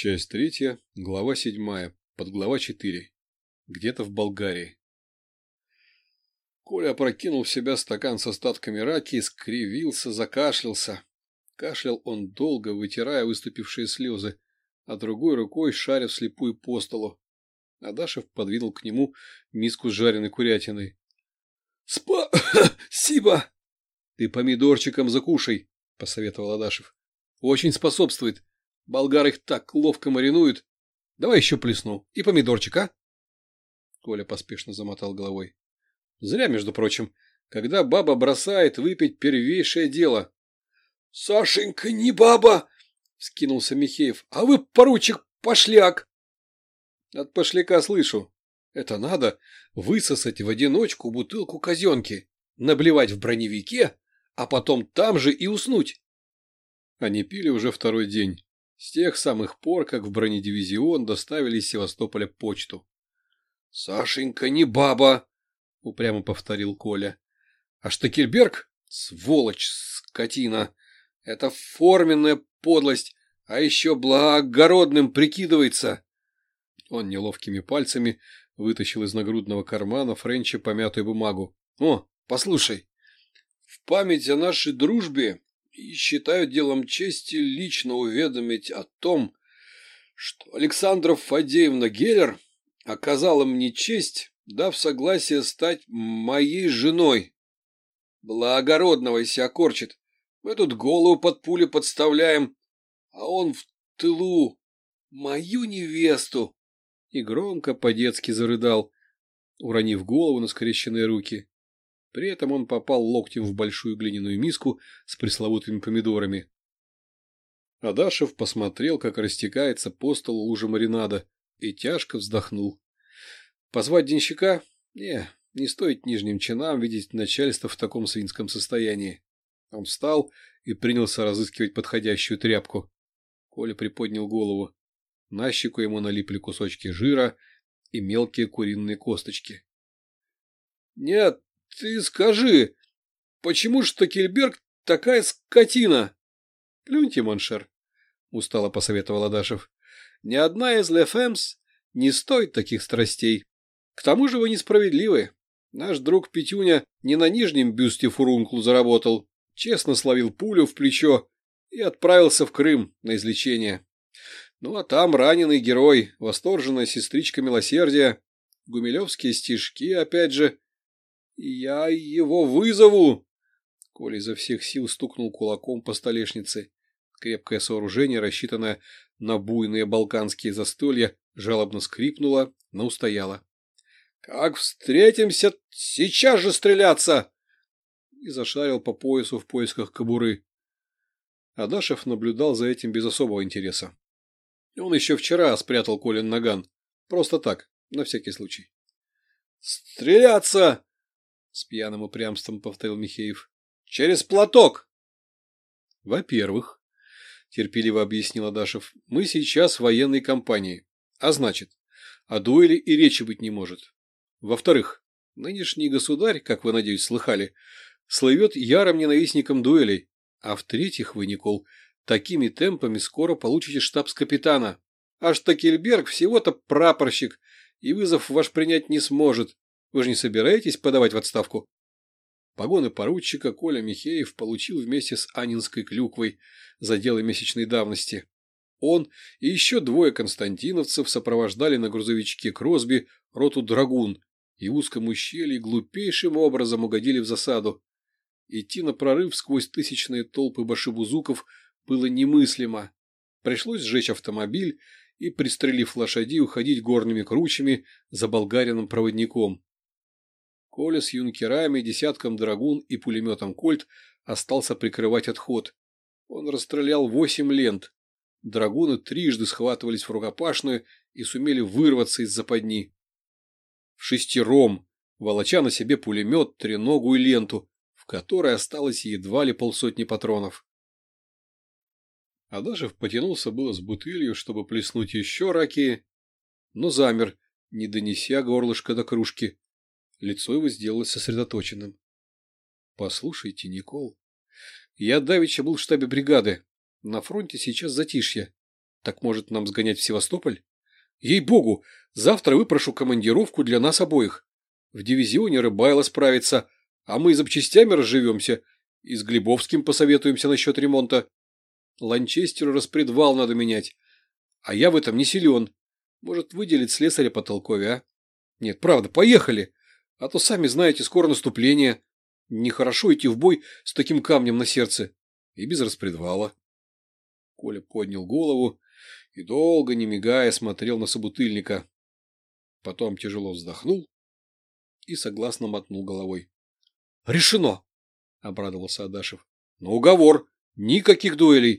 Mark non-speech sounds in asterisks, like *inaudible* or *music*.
Часть третья, глава седьмая, подглава четыре. Где-то в Болгарии. Коля опрокинул в себя стакан с остатками раки, скривился, закашлялся. Кашлял он долго, вытирая выступившие слезы, а другой рукой шаря вслепую по столу. Адашев подвинул к нему миску с жареной курятиной. — Спасибо! *coughs* — Ты помидорчиком закушай, — посоветовал Адашев. — Очень способствует. Болгар их так ловко маринуют. Давай еще плесну. И помидорчик, а? Коля поспешно замотал головой. Зря, между прочим. Когда баба бросает выпить первейшее дело. — Сашенька, не баба! — скинулся Михеев. — А вы, поручик, пошляк! — От пошляка слышу. Это надо высосать в одиночку бутылку казенки, наблевать в броневике, а потом там же и уснуть. Они пили уже второй день. С тех самых пор, как в бронедивизион доставили из Севастополя почту. — Сашенька не баба! — упрямо повторил Коля. — А Штекельберг — сволочь, скотина! Это форменная подлость, а еще благородным прикидывается! Он неловкими пальцами вытащил из нагрудного кармана Френча помятую бумагу. — О, послушай, в память о нашей дружбе и считаю делом чести лично уведомить о том, что Александра Фадеевна Геллер оказала мне честь, дав согласие стать моей женой. Благородного себя корчит. Мы тут голову под пули подставляем, а он в тылу мою невесту. И громко по-детски зарыдал, уронив голову на скрещенные руки. При этом он попал локтем в большую глиняную миску с пресловутыми помидорами. Адашев посмотрел, как растекается по столу лужа маринада, и тяжко вздохнул. Позвать денщика? Не, не стоит нижним чинам видеть начальство в таком свинском состоянии. Он встал и принялся разыскивать подходящую тряпку. Коля приподнял голову. На щеку ему налипли кусочки жира и мелкие куриные косточки. — Нет, ты скажи, почему ж Штокельберг такая скотина? Плюньте, mon cher, устало посоветовал Адашев. Ни одна из les femmes не стоит таких страстей. К тому же вы несправедливы. Наш друг Петюня не на нижнем бюсте фурункул заработал, честно словил пулю в плечо и отправился в Крым на излечение. Ну а там раненый герой, восторженная сестричка милосердия, гумилевские стишки, опять же, «Я его вызову!» Коля изо всех сил стукнул кулаком по столешнице. Крепкое сооружение, рассчитанное на буйные балканские застолья, жалобно скрипнуло, но устояло. «Как встретимся, сейчас же стреляться!» И зашарил по поясу в поисках кобуры. Адашев наблюдал за этим без особого интереса. Он еще вчера спрятал Колин наган. Просто так, на всякий случай. «Стреляться!» С пьяным упрямством повторил Михеев. Через платок. Во-первых, терпеливо объяснил Адашев, мы сейчас в военной кампании. А значит, о дуэли и речи быть не может. Во-вторых, нынешний государь, как вы, надеюсь, слыхали, слывет ярым ненавистником дуэлей. А в-третьих, вы, Никол, такими темпами скоро получите штабс-капитана. А Штакельберг всего-то прапорщик, и вызов ваш принять не сможет. Вы же не собираетесь подавать в отставку? Погоны поручика Коля Михеев получил вместе с Анинской клюквой за дело месячной давности. Он и еще двое константиновцев сопровождали на грузовичке Кросби роту «Драгун» и в узком ущелье глупейшим образом угодили в засаду. Идти на прорыв сквозь тысячные толпы башибузуков было немыслимо. Пришлось сжечь автомобиль и, пристрелив лошади, уходить горными кручами за болгариным проводником. Коля с юнкерами, десятком драгун и пулеметом «Кольт» остался прикрывать отход. Он расстрелял восемь лент. Драгуны трижды схватывались в рукопашную и сумели вырваться из западни. В шестером, волоча на себе пулемет, треногу и ленту, в которой осталось едва ли полсотни патронов. Адашев потянулся было с бутылью, чтобы плеснуть еще раки, но замер, не донеся горлышко до кружки. Лицо его сделалось сосредоточенным. — Послушайте, Никол, я давеча был в штабе бригады. На фронте сейчас затишье. Так может нам сгонять в Севастополь? Ей-богу, завтра выпрошу командировку для нас обоих. В дивизионе Рыбайло справится, а мы запчастями разживемся и с Глебовским посоветуемся насчет ремонта. Ланчестеру распредвал надо менять. А я в этом не силен. Может, выделить слесаря по толкове, а? Нет, правда, поехали. А то, сами знаете, скоро наступление. Нехорошо идти в бой с таким камнем на сердце. И без распредвала. Коля поднял голову и долго, не мигая, смотрел на собутыльника. Потом тяжело вздохнул и согласно мотнул головой. — Решено! — обрадовался Адашев. — На уговор! Никаких дуэлей!